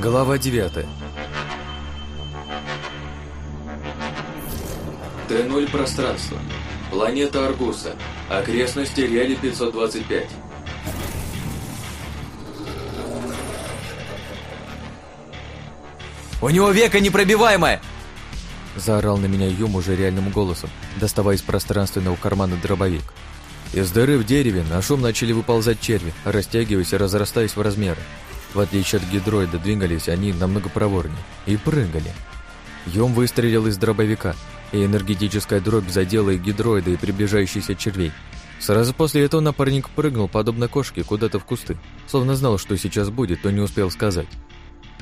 Глава 9 Т0 пространство. Планета Аргуса. Окрестности Реали 525. «У него века непробиваемое!» Заорал на меня Юм уже реальным голосом, доставая из пространственного кармана дробовик. Из дыры в дереве на шум начали выползать черви, растягиваясь и разрастаясь в размеры. В отличие от гидроида, двигались они намного проворнее и прыгали. Юм выстрелил из дробовика, и энергетическая дробь задела и гидроида, и приближающихся червей. Сразу после этого напарник прыгнул, подобно кошке, куда-то в кусты, словно знал, что сейчас будет, но не успел сказать.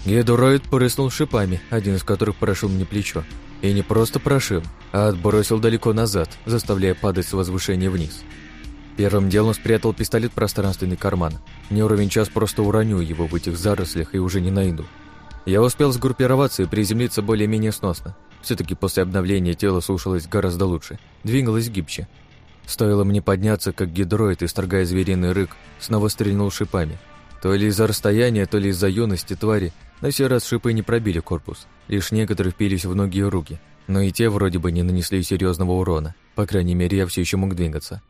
Гидроид прыснул шипами, один из которых прошил мне плечо. И не просто прошил, а отбросил далеко назад, заставляя падать с возвышения вниз. Первым делом спрятал пистолет в пространственный карман. Не уровень час просто уроню его в этих зарослях и уже не найду. Я успел сгруппироваться и приземлиться более-менее сносно. все таки после обновления тело слушалось гораздо лучше, двигалось гибче. Стоило мне подняться, как гидроид, исторгая звериный рык, снова стрельнул шипами. То ли из-за расстояния, то ли из-за юности твари, на сей раз шипы не пробили корпус, лишь некоторые впились в ноги и руки, но и те вроде бы не нанесли серьезного урона, по крайней мере, я все еще мог двигаться.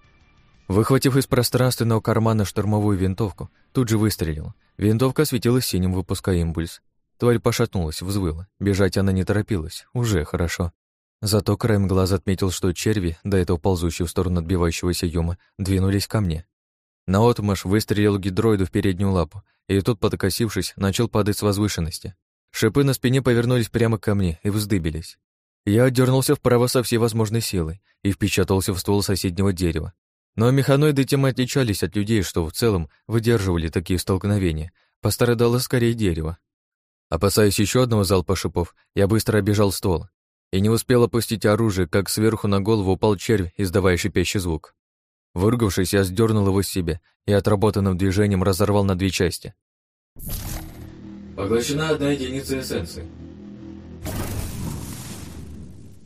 Выхватив из пространственного кармана штурмовую винтовку, тут же выстрелил. Винтовка светилась синим, выпуская импульс. Тварь пошатнулась, взвыла. Бежать она не торопилась. Уже хорошо. Зато краем глаза отметил, что черви, до этого ползущие в сторону отбивающегося юма, двинулись ко мне. Наотмашь выстрелил гидроиду в переднюю лапу, и тот, подкосившись, начал падать с возвышенности. Шипы на спине повернулись прямо ко мне и вздыбились. Я отдернулся вправо со всей возможной силой и впечатался в ствол соседнего дерева. Но механоиды тем отличались от людей, что в целом выдерживали такие столкновения. Пострадало скорее дерево. Опасаясь еще одного залпа шипов, я быстро обежал ствол и не успел опустить оружие, как сверху на голову упал червь, издавая шипящий звук. Выругавшись, я сдернул его с себя и отработанным движением разорвал на две части. Поглощена одна единица эссенции.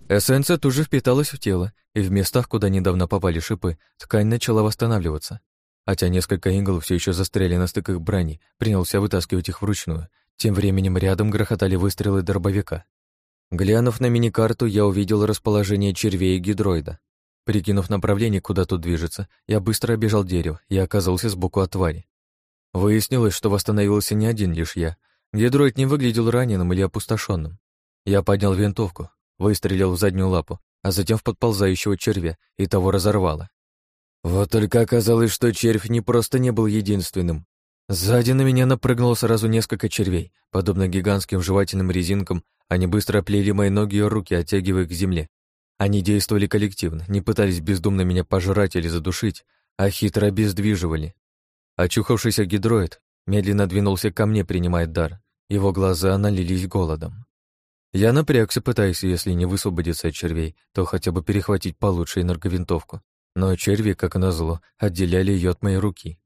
Эссенция тут же впиталась в тело, и в местах, куда недавно попали шипы, ткань начала восстанавливаться. Хотя несколько игл все еще застряли на стыках брони, принялся вытаскивать их вручную. Тем временем рядом грохотали выстрелы дробовика. Глянув на мини-карту, я увидел расположение червей и гидроида. Прикинув направление, куда тут движется, я быстро обежал дерево и оказался сбоку от твари. Выяснилось, что восстановился не один лишь я. Гидроид не выглядел раненым или опустошенным. Я поднял винтовку, выстрелил в заднюю лапу, а затем в подползающего червя, и того разорвало. Вот только оказалось, что червь не просто не был единственным. Сзади на меня напрыгнуло сразу несколько червей. Подобно гигантским жевательным резинкам, они быстро оплели мои ноги и руки, оттягивая к земле. Они действовали коллективно, не пытались бездумно меня пожрать или задушить, а хитро обездвиживали. Очухавшийся гидроид медленно двинулся ко мне, принимая дар. Его глаза налились голодом. Я напрягся, пытаясь, если не высвободиться от червей, то хотя бы перехватить получше энерговинтовку. Но черви, как назло, отделяли ее от моей руки.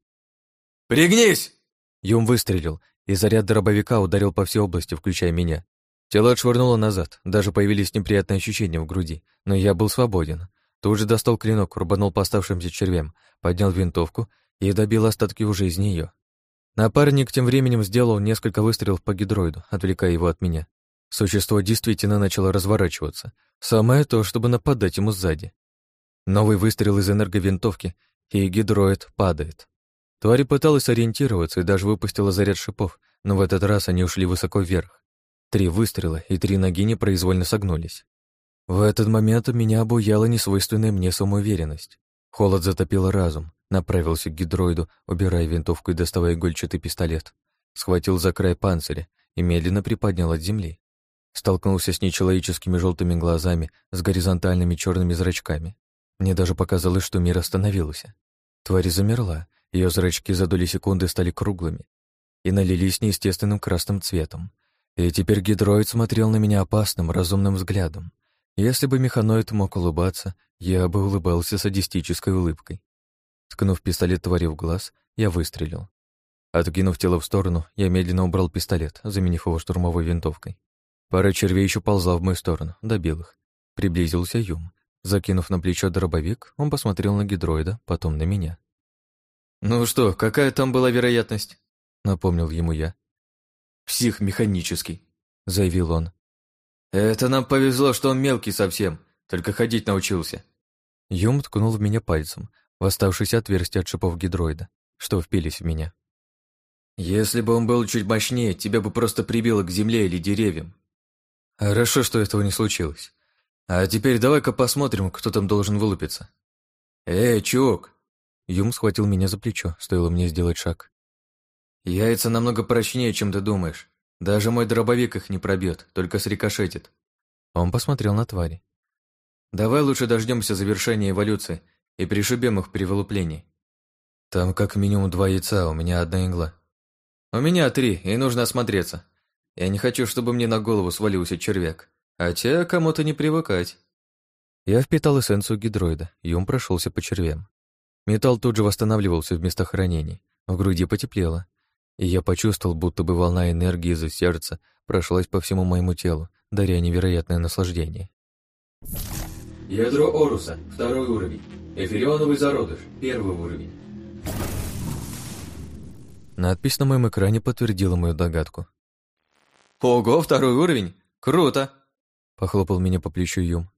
«Пригнись!» Юм выстрелил, и заряд дробовика ударил по всей области, включая меня. Тело отшвырнуло назад, даже появились неприятные ощущения в груди, но я был свободен. Тут же достал клинок, рубанул по оставшимся червям, поднял винтовку и добил остатки уже из нее. Напарник тем временем сделал несколько выстрелов по гидроиду, отвлекая его от меня. Существо действительно начало разворачиваться. Самое то, чтобы нападать ему сзади. Новый выстрел из энерговинтовки, и гидроид падает. Тварь пыталась ориентироваться и даже выпустила заряд шипов, но в этот раз они ушли высоко вверх. Три выстрела, и три ноги непроизвольно согнулись. В этот момент меня обуяла несвойственная мне самоуверенность. Холод затопил разум, направился к гидроиду, убирая винтовку и доставая игольчатый пистолет. Схватил за край панциря и медленно приподнял от земли. Столкнулся с нечеловеческими желтыми глазами, с горизонтальными черными зрачками. Мне даже показалось, что мир остановился. Тварь замерла, ее зрачки за доли секунды стали круглыми и налились неестественным красным цветом. И теперь гидроид смотрел на меня опасным, разумным взглядом. Если бы механоид мог улыбаться, я бы улыбался садистической улыбкой. Ткнув пистолет твари в глаз, я выстрелил. Откинув тело в сторону, я медленно убрал пистолет, заменив его штурмовой винтовкой. Пара червей еще ползла в мою сторону, добил их. Приблизился Юм. Закинув на плечо дробовик, он посмотрел на гидроида, потом на меня. «Ну что, какая там была вероятность?» — напомнил ему я. Псих механический», — заявил он. «Это нам повезло, что он мелкий совсем, только ходить научился». Юм ткнул в меня пальцем, в оставшееся отверстие от шипов гидроида, что впились в меня. «Если бы он был чуть мощнее, тебя бы просто прибило к земле или деревьям». «Хорошо, что этого не случилось. А теперь давай-ка посмотрим, кто там должен вылупиться». «Эй, чувак!» Юм схватил меня за плечо, стоило мне сделать шаг. «Яйца намного прочнее, чем ты думаешь. Даже мой дробовик их не пробьет, только срикошетит». Он посмотрел на твари. «Давай лучше дождемся завершения эволюции и пришибем их при вылуплении. Там как минимум два яйца, у меня одна игла. У меня три, и нужно осмотреться. Я не хочу, чтобы мне на голову свалился червяк. А те кому-то не привыкать». Я впитал эссенцию гидроида, и он прошелся по червям. Металл тут же восстанавливался в местах ранений, в груди потеплело, и я почувствовал, будто бы волна энергии из сердца прошлась по всему моему телу, даря невероятное наслаждение. Ядро Оруса, второй уровень. Эфирионовый зародыш, первый уровень. Надпись на моем экране подтвердила мою догадку. «Ого, второй уровень! Круто!» Похлопал меня по плечу Юм.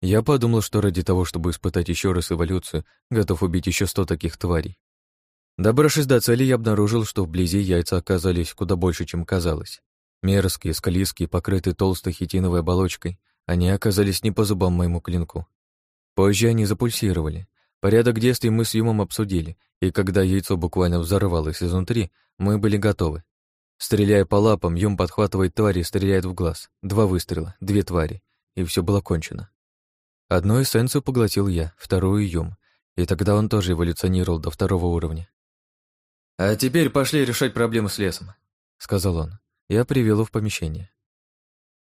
Я подумал, что ради того, чтобы испытать еще раз эволюцию, готов убить еще сто таких тварей. Добравшись до цели, я обнаружил, что вблизи яйца оказались куда больше, чем казалось. Мерзкие, скалистские, покрытые толстой хитиновой оболочкой, они оказались не по зубам моему клинку. Позже они запульсировали. Порядок действий мы с Юмом обсудили, и когда яйцо буквально взорвалось изнутри, мы были готовы. Стреляя по лапам, Юм подхватывает твари и стреляет в глаз. Два выстрела, две твари, и все было кончено. Одну эссенцию поглотил я, вторую — Юм, и тогда он тоже эволюционировал до второго уровня. «А теперь пошли решать проблемы с лесом», — сказал он. Я привел его в помещение.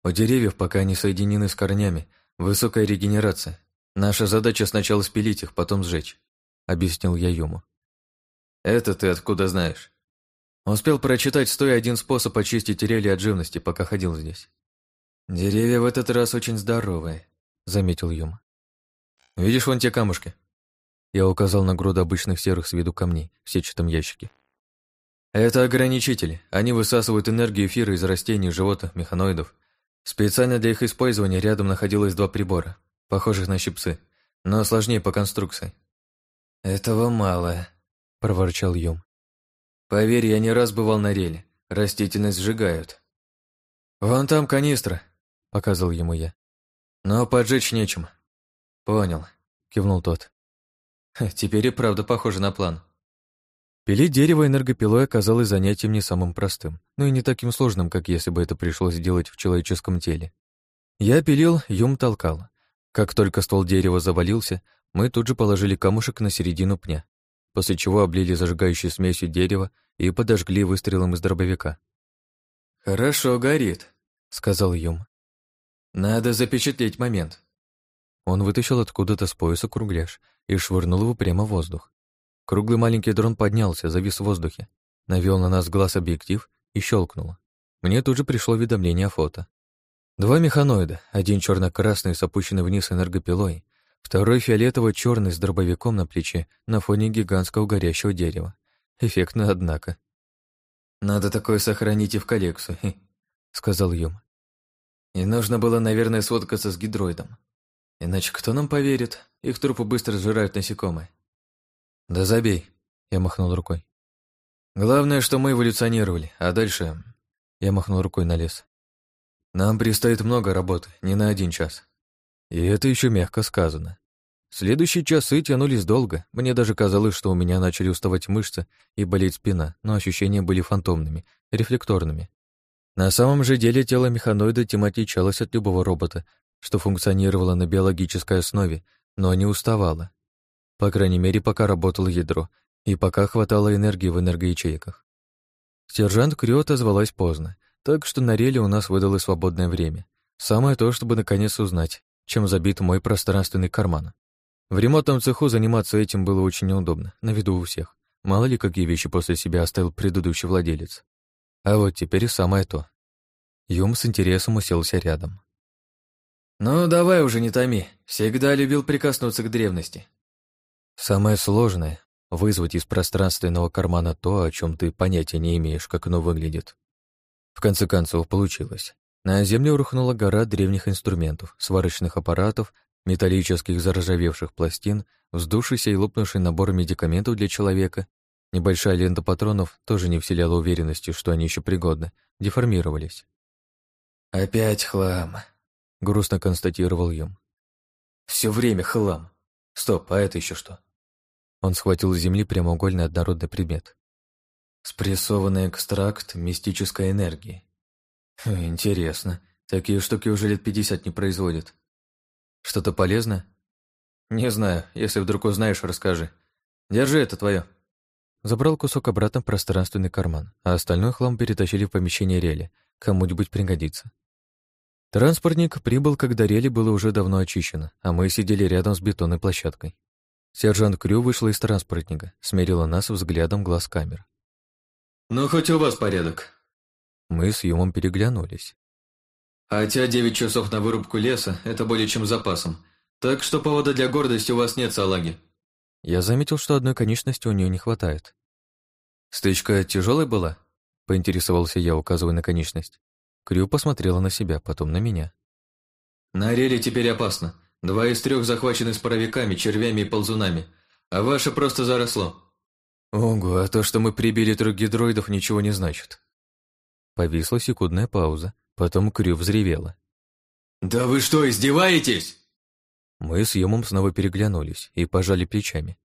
У деревьев, пока они соединены с корнями, высокая регенерация. Наша задача сначала спилить их, потом сжечь, — объяснил я Юму. «Это ты откуда знаешь?» Успел прочитать стоя один способ очистить рели от живности, пока ходил здесь. «Деревья в этот раз очень здоровые», — заметил Юм. «Видишь вон те камушки?» Я указал на груду обычных серых с виду камней в сетчатом ящике. Это ограничители. Они высасывают энергию эфира из растений, животных, механоидов. Специально для их использования рядом находилось два прибора, похожих на щипцы, но сложнее по конструкции. «Этого мало», — проворчал Юм. «Поверь, я не раз бывал на реле. Растительность сжигают». «Вон там канистра», — показал ему я. «Но поджечь нечем». «Понял», — кивнул тот. «Теперь и правда похоже на план». Пилить дерево энергопилой оказалось занятием не самым простым, но и не таким сложным, как если бы это пришлось делать в человеческом теле. Я пилил, Юм толкал. Как только ствол дерева завалился, мы тут же положили камушек на середину пня, после чего облили зажигающей смесью дерево и подожгли выстрелом из дробовика. «Хорошо горит», — сказал Юм. «Надо запечатлеть момент». Он вытащил откуда-то с пояса кругляш и швырнул его прямо в воздух. Круглый маленький дрон поднялся, завис в воздухе, навел на нас глаз объектив и щелкнул. Мне тут же пришло уведомление о фото. Два механоида, один черно-красный с опущенной вниз энергопилой, второй фиолетово-черный с дробовиком на плече на фоне гигантского горящего дерева. Эффектно, однако. «Надо такое сохранить и в коллекцию», — сказал Юм. «И нужно было, наверное, сфоткаться с гидроидом. Иначе кто нам поверит? Их трупы быстро сжирают насекомые. «Да забей», — я махнул рукой. «Главное, что мы эволюционировали, а дальше...» Я махнул рукой на лес. «Нам предстоит много работы, не на один час». И это еще мягко сказано. Следующие часы тянулись долго. Мне даже казалось, что у меня начали уставать мышцы и болеть спина, но ощущения были фантомными, рефлекторными. На самом же деле тело механоида тем отличалось от любого робота, что функционировало на биологической основе, но не уставало. По крайней мере, пока работало ядро, и пока хватало энергии в энергоячейках. Сержант Крё отозвалась поздно, так что на реле у нас выдалось свободное время. Самое то, чтобы наконец узнать, чем забит мой пространственный карман. В ремонтном цеху заниматься этим было очень неудобно, на виду у всех. Мало ли, какие вещи после себя оставил предыдущий владелец. А вот теперь самое то. Юм с интересом уселся рядом. «Ну, давай уже не томи. Всегда любил прикоснуться к древности. Самое сложное — вызвать из пространственного кармана то, о чем ты понятия не имеешь, как оно выглядит. В конце концов, получилось. На землю рухнула гора древних инструментов, сварочных аппаратов, металлических заржавевших пластин, вздувшийся и лопнувший набор медикаментов для человека. Небольшая лента патронов тоже не вселяла уверенности, что они еще пригодны, деформировались. «Опять хлам», — грустно констатировал Юм. «Все время хлам. Стоп, а это еще что?» Он схватил с земли прямоугольный однородный предмет. «Спрессованный экстракт мистической энергии. Интересно, такие штуки уже лет пятьдесят не производят. Что-то полезное? Не знаю, если вдруг узнаешь, расскажи. Держи, это твое. Забрал кусок обратно в пространственный карман, а остальной хлам перетащили в помещение рели. Кому-нибудь пригодится. Транспортник прибыл, когда рели было уже давно очищено, а мы сидели рядом с бетонной площадкой. Сержант Крю вышла из транспортника, смерила нас взглядом глаз камер. «Ну, хоть у вас порядок». Мы с Юмом переглянулись. Хотя девять часов на вырубку леса – это более чем запасом. Так что повода для гордости у вас нет, салаги. Я заметил, что одной конечности у нее не хватает. «Стычка тяжелой была?» – поинтересовался я, указывая на конечность. Крю посмотрела на себя, потом на меня. «На реле теперь опасно. Два из трех захвачены с паровиками, червями и ползунами, а ваше просто заросло». «Ого, а то, что мы прибили трех гидроидов, ничего не значит». Повисла секундная пауза, Потом Крю взревела. «Да вы что, издеваетесь?» Мы с Юмом снова переглянулись и пожали плечами.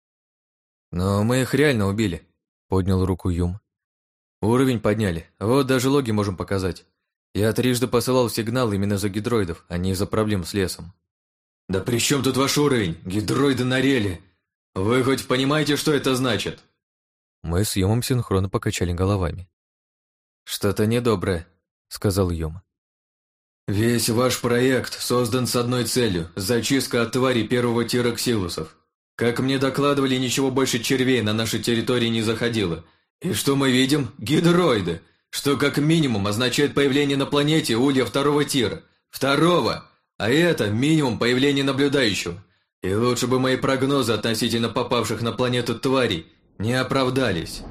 «Но мы их реально убили», — поднял руку Юм. «Уровень подняли, вот даже логи можем показать. Я трижды посылал сигнал именно за гидроидов, а не из-за проблем с лесом». «Да при чем тут ваш уровень? Гидроиды на реле! Вы хоть понимаете, что это значит?» Мы с Юмом синхронно покачали головами. «Что-то недоброе», сказал Йома. «Весь ваш проект создан с одной целью – зачистка от твари первого тира ксилусов. Как мне докладывали, ничего больше червей на нашей территории не заходило. И что мы видим? Гидроиды, что как минимум означает появление на планете улья второго тира. Второго! А это минимум появление наблюдающего. И лучше бы мои прогнозы относительно попавших на планету тварей не оправдались».